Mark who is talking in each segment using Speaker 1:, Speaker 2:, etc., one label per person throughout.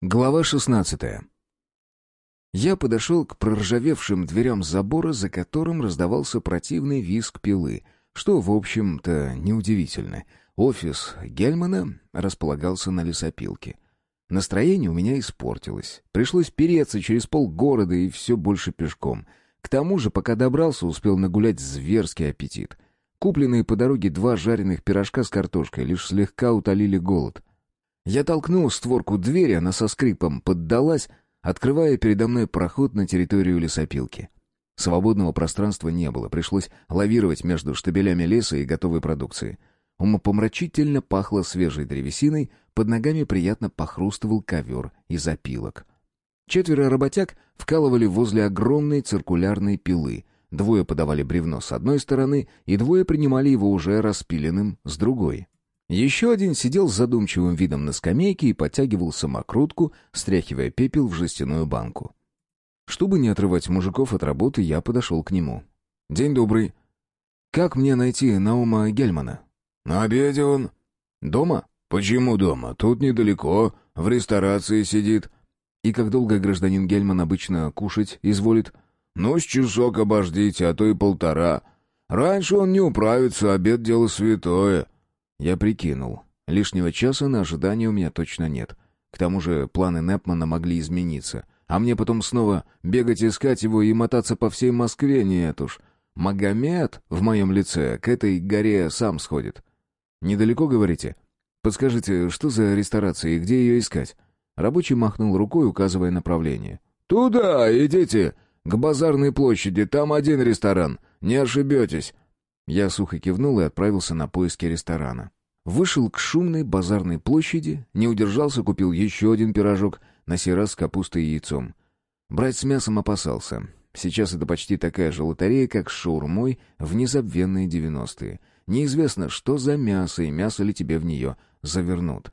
Speaker 1: Глава 16 Я подошел к проржавевшим дверям забора, за которым раздавался противный визг пилы, что, в общем-то, неудивительно. Офис Гельмана располагался на лесопилке. Настроение у меня испортилось. Пришлось переться через полгорода и все больше пешком. К тому же, пока добрался, успел нагулять зверский аппетит. Купленные по дороге два жареных пирожка с картошкой лишь слегка утолили голод. Я толкнул створку двери, она со скрипом поддалась, открывая передо мной проход на территорию лесопилки. Свободного пространства не было, пришлось лавировать между штабелями леса и готовой продукции. Умопомрачительно пахло свежей древесиной, под ногами приятно похрустывал ковер из опилок. Четверо работяг вкалывали возле огромной циркулярной пилы. Двое подавали бревно с одной стороны, и двое принимали его уже распиленным с другой. Еще один сидел с задумчивым видом на скамейке и подтягивал самокрутку, стряхивая пепел в жестяную банку. Чтобы не отрывать мужиков от работы, я подошел к нему. «День добрый. Как мне найти Наума Гельмана?»
Speaker 2: «На обеде он».
Speaker 1: «Дома?»
Speaker 2: «Почему дома? Тут недалеко, в ресторации сидит».
Speaker 1: «И как долго гражданин Гельман обычно кушать изволит?»
Speaker 2: «Ну, с часок обождите, а то и полтора. Раньше он не управится, обед — дело святое».
Speaker 1: Я прикинул. Лишнего часа на ожидание у меня точно нет. К тому же планы Непмана могли измениться. А мне потом снова бегать искать его и мотаться по всей Москве нет уж. Магомед в моем лице к этой горе сам сходит. Недалеко, говорите? Подскажите, что за ресторация и где ее искать? Рабочий махнул рукой, указывая направление.
Speaker 2: «Туда идите, к базарной площади, там один ресторан, не ошибетесь».
Speaker 1: Я сухо кивнул и отправился на поиски ресторана. Вышел к шумной базарной площади, не удержался, купил еще один пирожок, на сей раз с капустой и яйцом. Брать с мясом опасался. Сейчас это почти такая же лотерея, как с шаурмой в незабвенные девяностые. Неизвестно, что за мясо и мясо ли тебе в нее завернут.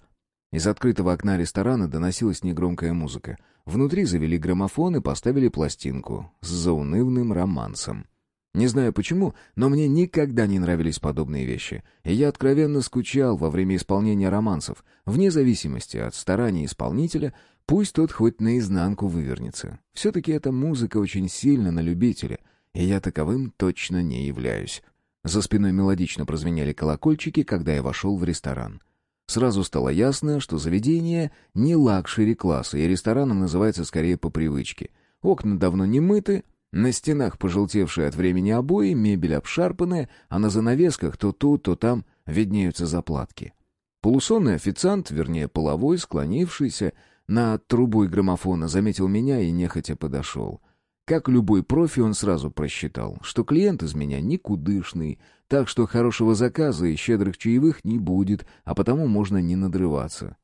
Speaker 1: Из открытого окна ресторана доносилась негромкая музыка. Внутри завели граммофон и поставили пластинку с заунывным романсом. Не знаю почему, но мне никогда не нравились подобные вещи, и я откровенно скучал во время исполнения романсов, вне зависимости от стараний исполнителя, пусть тот хоть наизнанку вывернется. Все-таки эта музыка очень сильно на любителя, и я таковым точно не являюсь. За спиной мелодично прозвенели колокольчики, когда я вошел в ресторан. Сразу стало ясно, что заведение не luxury -класса, и рестораном называется скорее по привычке. Окна давно не мыты, на стенах пожелтевшие от времени обои, мебель обшарпанная, а на занавесках то тут, то там виднеются заплатки. Полусонный официант, вернее половой, склонившийся над трубой граммофона, заметил меня и нехотя подошел. Как любой профи, он сразу просчитал, что клиент из меня никудышный, так что хорошего заказа и щедрых чаевых не будет, а потому можно не надрываться.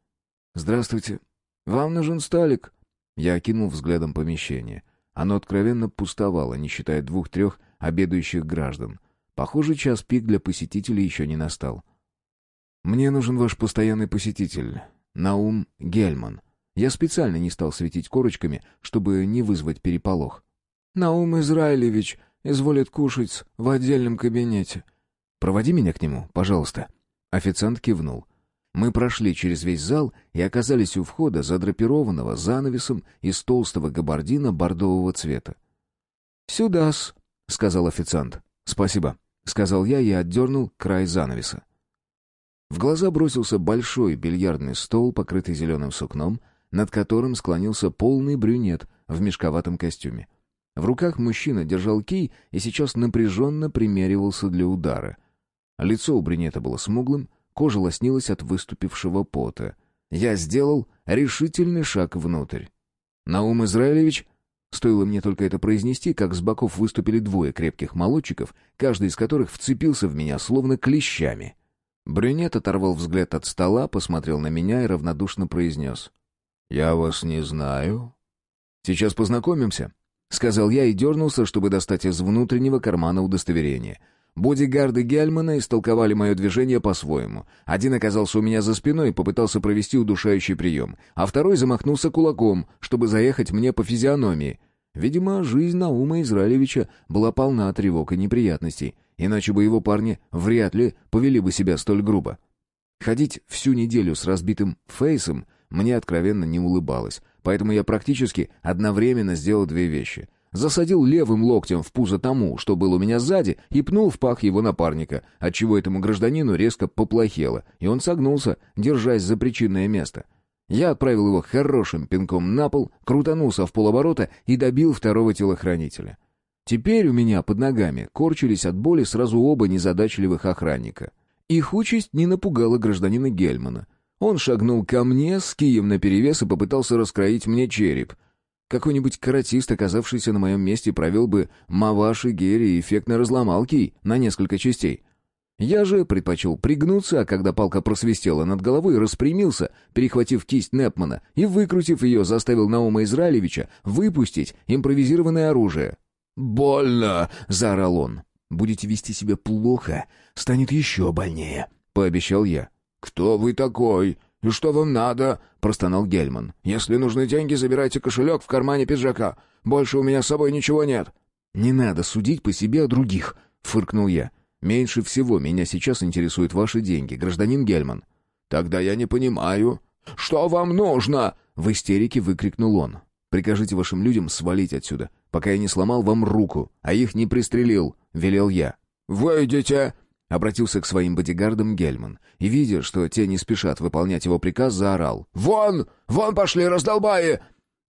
Speaker 1: «Здравствуйте. Вам нужен столик?» Я окинул взглядом помещение. Оно откровенно пустовало, не считая двух-трех обедающих граждан. Похоже, час пик для посетителей еще не настал. «Мне нужен ваш постоянный посетитель, Наум Гельман. Я специально не стал светить корочками, чтобы не вызвать переполох». «Наум Израилевич изволит кушать в отдельном кабинете». «Проводи меня к нему, пожалуйста». Официант кивнул. Мы прошли через весь зал и оказались у входа, задрапированного занавесом из толстого габардина бордового цвета. «Сюда-с», — сказал официант. «Спасибо», — сказал я и отдернул край занавеса. В глаза бросился большой бильярдный стол, покрытый зеленым сукном, над которым склонился полный брюнет в мешковатом костюме. В руках мужчина держал кий и сейчас напряженно примеривался для удара. Лицо у брюнета было смуглым, Кожа лоснилась от выступившего пота. Я сделал решительный шаг внутрь. «Наум Израилевич?» Стоило мне только это произнести, как с боков выступили двое крепких молодчиков, каждый из которых вцепился в меня словно клещами. Брюнет оторвал взгляд от стола, посмотрел на меня и равнодушно произнес. «Я вас не знаю». «Сейчас познакомимся», — сказал я и дернулся, чтобы достать из внутреннего кармана удостоверение — Бодигарды Гельмана истолковали мое движение по-своему. Один оказался у меня за спиной и попытался провести удушающий прием, а второй замахнулся кулаком, чтобы заехать мне по физиономии. Видимо, жизнь Наума Израилевича была полна тревог и неприятностей, иначе бы его парни вряд ли повели бы себя столь грубо. Ходить всю неделю с разбитым фейсом мне откровенно не улыбалась, поэтому я практически одновременно сделал две вещи. Засадил левым локтем в пузо тому, что был у меня сзади, и пнул в пах его напарника, отчего этому гражданину резко поплохело, и он согнулся, держась за причинное место. Я отправил его хорошим пинком на пол, крутанулся в полоборота и добил второго телохранителя. Теперь у меня под ногами корчились от боли сразу оба незадачливых охранника. Их участь не напугала гражданина Гельмана. Он шагнул ко мне с кием наперевес и попытался раскроить мне череп. Какой-нибудь каратист, оказавшийся на моем месте, провел бы Маваши Герри и эффектно разломал кий на несколько частей. Я же предпочел пригнуться, а когда палка просвистела над головой, распрямился, перехватив кисть Непмана и, выкрутив ее, заставил Наума Израилевича выпустить импровизированное оружие.
Speaker 2: «Больно!»
Speaker 1: — заорал он. «Будете вести себя плохо, станет еще больнее», — пообещал я.
Speaker 2: «Кто вы такой? И что вам надо?» — простонал Гельман. «Если нужны деньги, забирайте кошелек в кармане пиджака. Больше у меня с собой ничего нет».
Speaker 1: «Не надо судить по себе о других», — фыркнул я. «Меньше всего меня сейчас интересуют ваши деньги, гражданин Гельман».
Speaker 2: «Тогда я не понимаю. Что вам нужно?»
Speaker 1: — в истерике выкрикнул он. «Прикажите вашим людям свалить отсюда пока я не сломал вам руку, а их не пристрелил», — велел я.
Speaker 2: «Выйдите!»
Speaker 1: — обратился к своим бодигардам Гельман, и, видя, что те не спешат выполнять его приказ, заорал.
Speaker 2: «Вон! Вон пошли, раздолбаи!»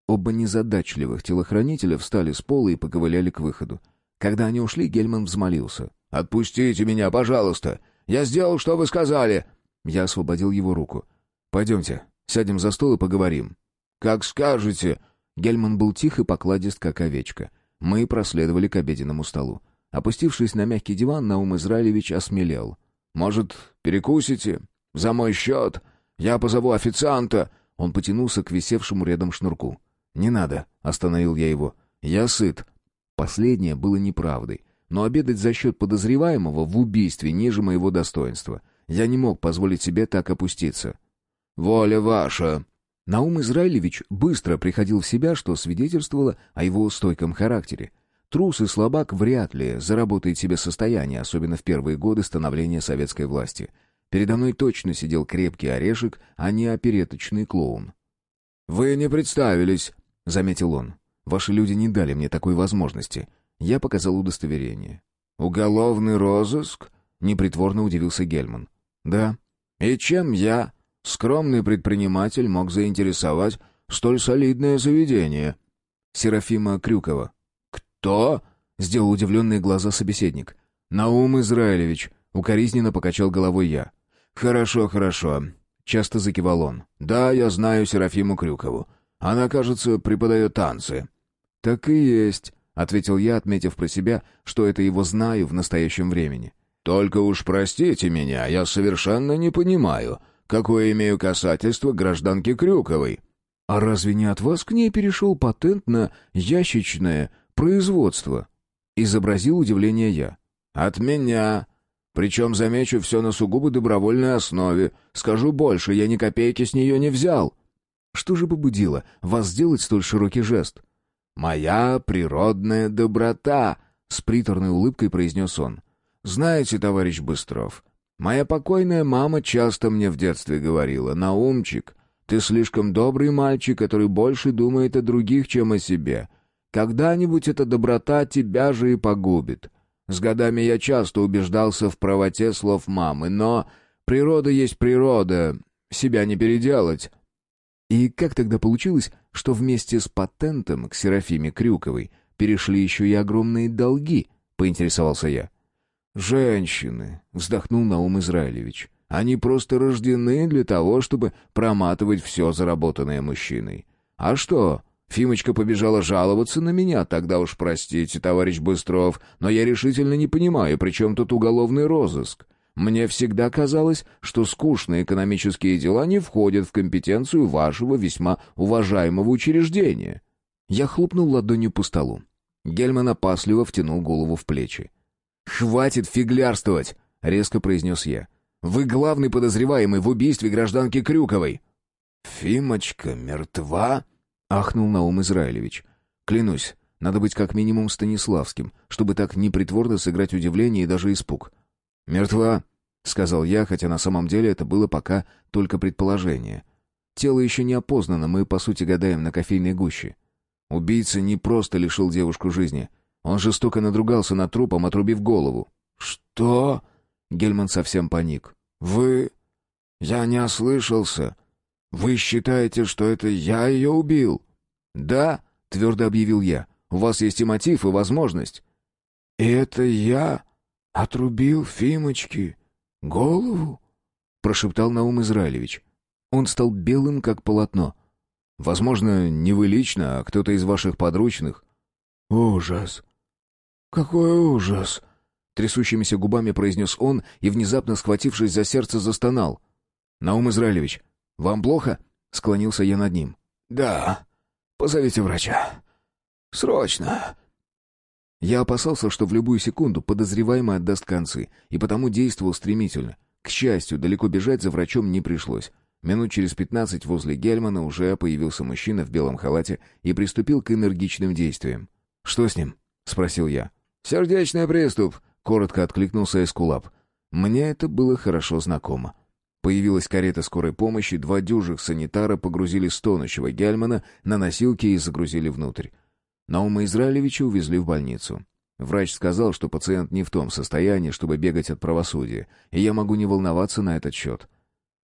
Speaker 1: Оба незадачливых телохранителя встали с пола и поковыляли к выходу. Когда они ушли, Гельман взмолился.
Speaker 2: «Отпустите меня, пожалуйста! Я сделал, что вы сказали!»
Speaker 1: Я освободил его руку. «Пойдемте, сядем за стол и поговорим».
Speaker 2: «Как скажете!»
Speaker 1: Гельман был тих и покладист, как овечка. Мы проследовали к обеденному столу. Опустившись на мягкий диван, Наум Израилевич осмелел.
Speaker 2: «Может, перекусите? За мой счет? Я позову официанта!»
Speaker 1: Он потянулся к висевшему рядом шнурку. «Не надо», — остановил я его. «Я сыт». Последнее было неправдой. Но обедать за счет подозреваемого в убийстве ниже моего достоинства. Я не мог позволить себе так опуститься.
Speaker 2: «Воля ваша!»
Speaker 1: Наум Израилевич быстро приходил в себя, что свидетельствовало о его стойком характере. Трус и слабак вряд ли заработает себе состояние, особенно в первые годы становления советской власти. Передо мной точно сидел крепкий орешек, а не опереточный клоун.
Speaker 2: «Вы не представились», — заметил он.
Speaker 1: «Ваши люди не дали мне такой возможности». Я показал удостоверение.
Speaker 2: «Уголовный розыск?» — непритворно удивился Гельман.
Speaker 1: «Да».
Speaker 2: «И чем я скромный предприниматель мог заинтересовать столь солидное заведение.
Speaker 1: Серафима Крюкова.
Speaker 2: «Кто?»
Speaker 1: — сделал удивленные глаза собеседник. «Наум Израилевич», — укоризненно покачал головой я.
Speaker 2: «Хорошо, хорошо», — часто закивал он. «Да, я знаю Серафиму Крюкову. Она, кажется, преподает танцы».
Speaker 1: «Так и есть», — ответил я, отметив про себя, что это его знаю в настоящем времени.
Speaker 2: «Только уж простите меня, я совершенно не понимаю, Какое имею касательство к гражданке Крюковой?»
Speaker 1: «А разве не от вас к ней перешел патент на ящичное производство?» Изобразил удивление я.
Speaker 2: «От меня. Причем, замечу, все на сугубо добровольной основе. Скажу больше, я ни копейки с нее не взял».
Speaker 1: «Что же побудило вас сделать столь широкий жест?»
Speaker 2: «Моя природная доброта», — с приторной улыбкой произнес он. «Знаете, товарищ Быстров, Моя покойная мама часто мне в детстве говорила, «Наумчик, ты слишком добрый мальчик, который больше думает о других, чем о себе. Когда-нибудь эта доброта тебя же и погубит». С годами я часто убеждался в правоте слов мамы, но природа есть природа, себя не переделать.
Speaker 1: И как тогда получилось, что вместе с патентом к Серафиме Крюковой перешли еще и огромные долги, поинтересовался я.
Speaker 2: «Женщины», — вздохнул Наум Израилевич. «Они просто рождены для того, чтобы проматывать все заработанное мужчиной. А что, Фимочка побежала жаловаться на меня, тогда уж простите, товарищ Быстров, но я решительно не понимаю, при чем тут уголовный розыск. Мне всегда казалось, что скучные экономические дела не входят в компетенцию вашего весьма уважаемого учреждения».
Speaker 1: Я хлопнул ладонью по столу. Гельман опасливо втянул голову в плечи.
Speaker 2: «Хватит фиглярствовать!» — резко произнес я. «Вы главный подозреваемый в убийстве гражданки Крюковой!» «Фимочка мертва?» — ахнул Наум Израилевич.
Speaker 1: «Клянусь, надо быть как минимум Станиславским, чтобы так непритворно сыграть удивление и даже испуг».
Speaker 2: «Мертва?»
Speaker 1: — сказал я, хотя на самом деле это было пока только предположение. Тело еще не опознано, мы, по сути, гадаем на кофейной гуще. Убийца не просто лишил девушку жизни. Он жестоко надругался над трупом, отрубив голову.
Speaker 2: «Что?» Гельман совсем паник. «Вы... Я не ослышался. Вы считаете, что это я ее убил?»
Speaker 1: «Да», — твердо объявил я. «У вас есть и мотив, и возможность».
Speaker 2: «И это я отрубил Фимочке голову?»
Speaker 1: — прошептал Наум Израилевич. Он стал белым, как полотно. «Возможно, не вы лично, а кто-то из ваших подручных».
Speaker 2: «Ужас! Какой ужас!»
Speaker 1: Трясущимися губами произнес он и, внезапно схватившись за сердце, застонал. «Наум Израилевич, вам плохо?» — склонился я над ним.
Speaker 2: «Да. Позовите врача. Срочно!»
Speaker 1: Я опасался, что в любую секунду подозреваемый отдаст концы, и потому действовал стремительно. К счастью, далеко бежать за врачом не пришлось. Минут через пятнадцать возле Гельмана уже появился мужчина в белом халате и приступил к энергичным действиям. «Что с ним?» — спросил я.
Speaker 2: «Сердечный приступ», — коротко откликнулся Эскулап.
Speaker 1: Мне это было хорошо знакомо. Появилась карета скорой помощи, два дюжих санитара погрузили стонущего Гельмана на носилки и загрузили внутрь. Наума Израилевича увезли в больницу. Врач сказал, что пациент не в том состоянии, чтобы бегать от правосудия, и я могу не волноваться на этот счет.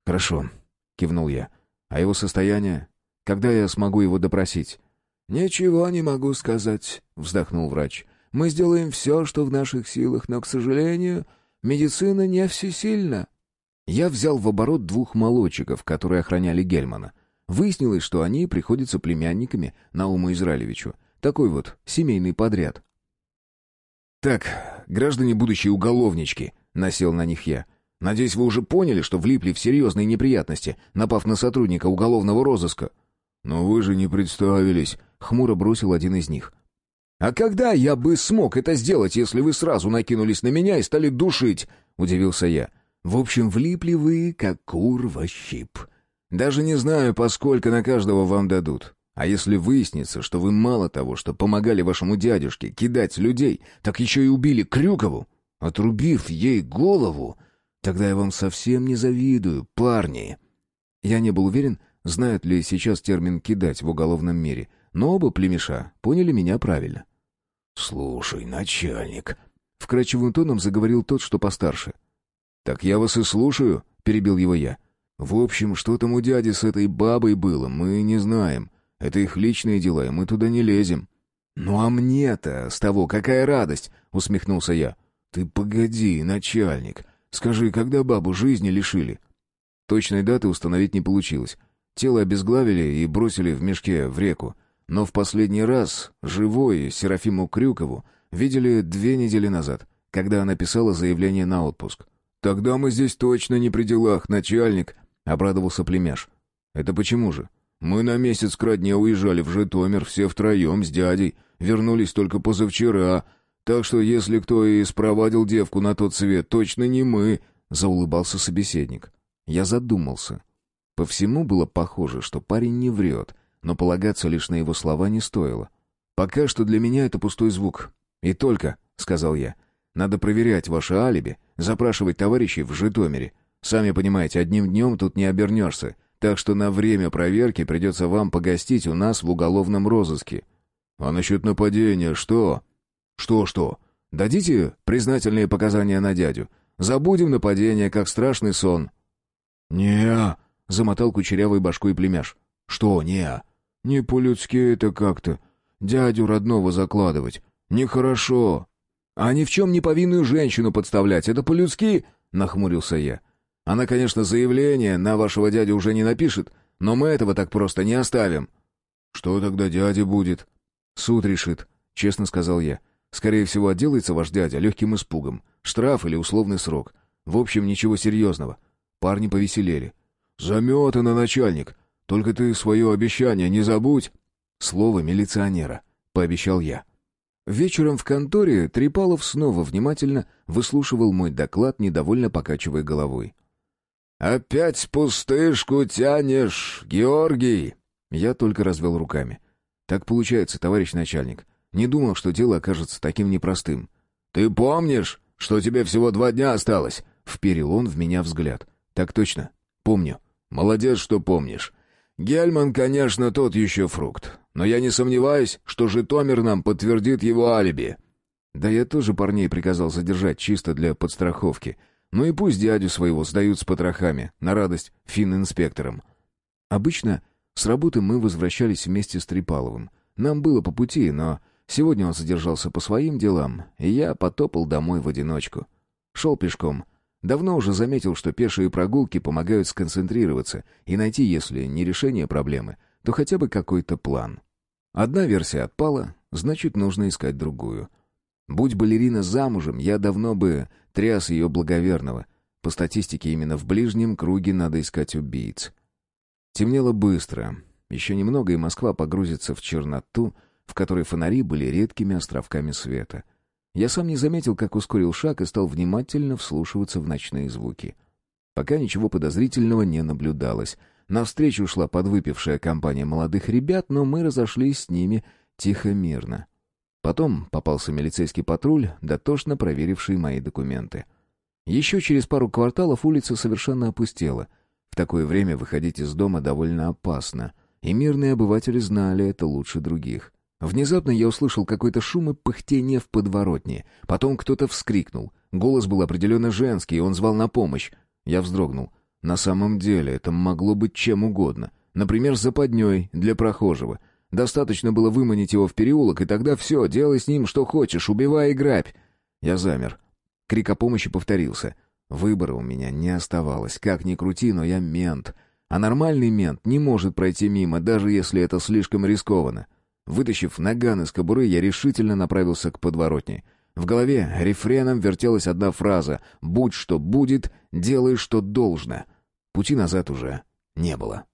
Speaker 1: «Хорошо», — кивнул я. «А его состояние? Когда я смогу его допросить?»
Speaker 2: «Ничего не могу сказать», — вздохнул врач. «Мы сделаем все, что в наших силах, но, к сожалению, медицина не всесильна».
Speaker 1: Я взял в оборот двух молодчиков, которые охраняли Гельмана. Выяснилось, что они приходятся племянниками Науму Израилевичу. Такой вот семейный подряд. «Так, граждане будущие уголовнички», — насел на них я. «Надеюсь, вы уже поняли, что влипли в серьезные неприятности, напав на сотрудника уголовного розыска».
Speaker 2: «Но вы же не представились», — хмуро бросил один из них.
Speaker 1: «А когда я бы смог это сделать, если вы сразу накинулись на меня и стали душить?» — удивился я. «В общем, влипли вы, как кур во щип. Даже не знаю, поскольку на каждого вам дадут. А если выяснится, что вы мало того, что помогали вашему дядюшке кидать людей, так еще и убили Крюкову, отрубив ей голову, тогда я вам совсем не завидую, парни. Я не был уверен, знают ли сейчас термин «кидать» в уголовном мире, но оба племеша поняли меня правильно.
Speaker 2: «Слушай, начальник», —
Speaker 1: вкрадчивым тоном заговорил тот, что постарше. «Так я вас и слушаю», — перебил его я. «В общем, что там у дяди с этой бабой было, мы не знаем. Это их личные дела, и мы туда не лезем». «Ну а мне-то с того какая радость!» — усмехнулся я. «Ты погоди, начальник. Скажи, когда бабу жизни лишили?» Точной даты установить не получилось. Тело обезглавили и бросили в мешке в реку. Но в последний раз живой Серафиму Крюкову видели две недели назад, когда она писала заявление на отпуск. «Тогда мы здесь точно не при делах, начальник», — обрадовался племяш. «Это почему же?» Мы на месяц к родне уезжали в Житомир, все втроем с дядей. Вернулись только позавчера. Так что если кто и спровадил девку на тот свет, точно не мы», — заулыбался собеседник. Я задумался. По всему было похоже, что парень не врет, но полагаться лишь на его слова не стоило. «Пока что для меня это пустой звук. И только», — сказал я, — «надо проверять ваше алиби, запрашивать товарищей в Житомире. Сами понимаете, одним днем тут не обернешься. Так что на время проверки придется вам погостить у нас в уголовном розыске. А насчет нападения что? Что-что? Дадите признательные показания на дядю? Забудем нападение, как страшный сон.
Speaker 2: не
Speaker 1: замотал кучерявой башкой племяш.
Speaker 2: «Что не «Не по-людски это как-то. Дядю родного закладывать. Нехорошо».
Speaker 1: «А ни в чем не повинную женщину подставлять, это по-людски?» — нахмурился я. Она, конечно, заявление на вашего дядю уже не напишет, но мы этого так просто не оставим».
Speaker 2: «Что тогда дядя будет?»
Speaker 1: «Суд решит», — честно сказал я. «Скорее всего, отделается ваш дядя легким испугом. Штраф или условный срок. В общем, ничего серьезного. Парни повеселели».
Speaker 2: «Заметано, начальник. Только ты свое обещание не забудь».
Speaker 1: «Слово милиционера», — пообещал я. Вечером в конторе Трипалов снова внимательно выслушивал мой доклад, недовольно покачивая головой.
Speaker 2: «Опять пустышку тянешь, Георгий!»
Speaker 1: Я только развел руками. «Так получается, товарищ начальник. Не думал, что дело окажется таким непростым».
Speaker 2: «Ты помнишь, что тебе всего два дня осталось?»
Speaker 1: Вперил он в меня взгляд. «Так точно. Помню».
Speaker 2: «Молодец, что помнишь. Гельман, конечно, тот еще фрукт, но я не сомневаюсь, что Житомир нам подтвердит его алиби».
Speaker 1: «Да я тоже парней приказал задержать чисто для подстраховки. Ну и пусть дядю своего сдают с потрохами, на радость финн-инспекторам». Обычно с работы мы возвращались вместе с Трипаловым. Нам было по пути, но сегодня он задержался по своим делам, и я потопал домой в одиночку. Шел пешком. Давно уже заметил, что пешие прогулки помогают сконцентрироваться и найти, если не решение проблемы, то хотя бы какой-то план. Одна версия отпала, значит, нужно искать другую. Будь балерина замужем, я давно бы тряс ее благоверного. По статистике, именно в ближнем круге надо искать убийц. Темнело быстро. Еще немного, и Москва погрузится в черноту, в которой фонари были редкими островками света. Я сам не заметил, как ускорил шаг и стал внимательно вслушиваться в ночные звуки. Пока ничего подозрительного не наблюдалось. Навстречу шла подвыпившая компания молодых ребят, но мы разошлись с ними тихо-мирно. Потом попался милицейский патруль, дотошно проверивший мои документы. Еще через пару кварталов улица совершенно опустела. В такое время выходить из дома довольно опасно, и мирные обыватели знали это лучше других. Внезапно я услышал какой-то шум и пыхтение в подворотне. Потом кто-то вскрикнул. Голос был определенно женский, и он звал на помощь. Я вздрогнул. На самом деле это могло быть чем угодно. Например, западней для прохожего — Достаточно было выманить его в переулок, и тогда все, делай с ним что хочешь, убивай и грабь. Я замер. Крик о помощи повторился. Выбора у меня не оставалось. Как ни крути, но я мент. А нормальный мент не может пройти мимо, даже если это слишком рискованно. Вытащив наган из кобуры, я решительно направился к подворотне. В голове рефреном вертелась одна фраза «Будь что будет, делай что должно». Пути назад уже не было.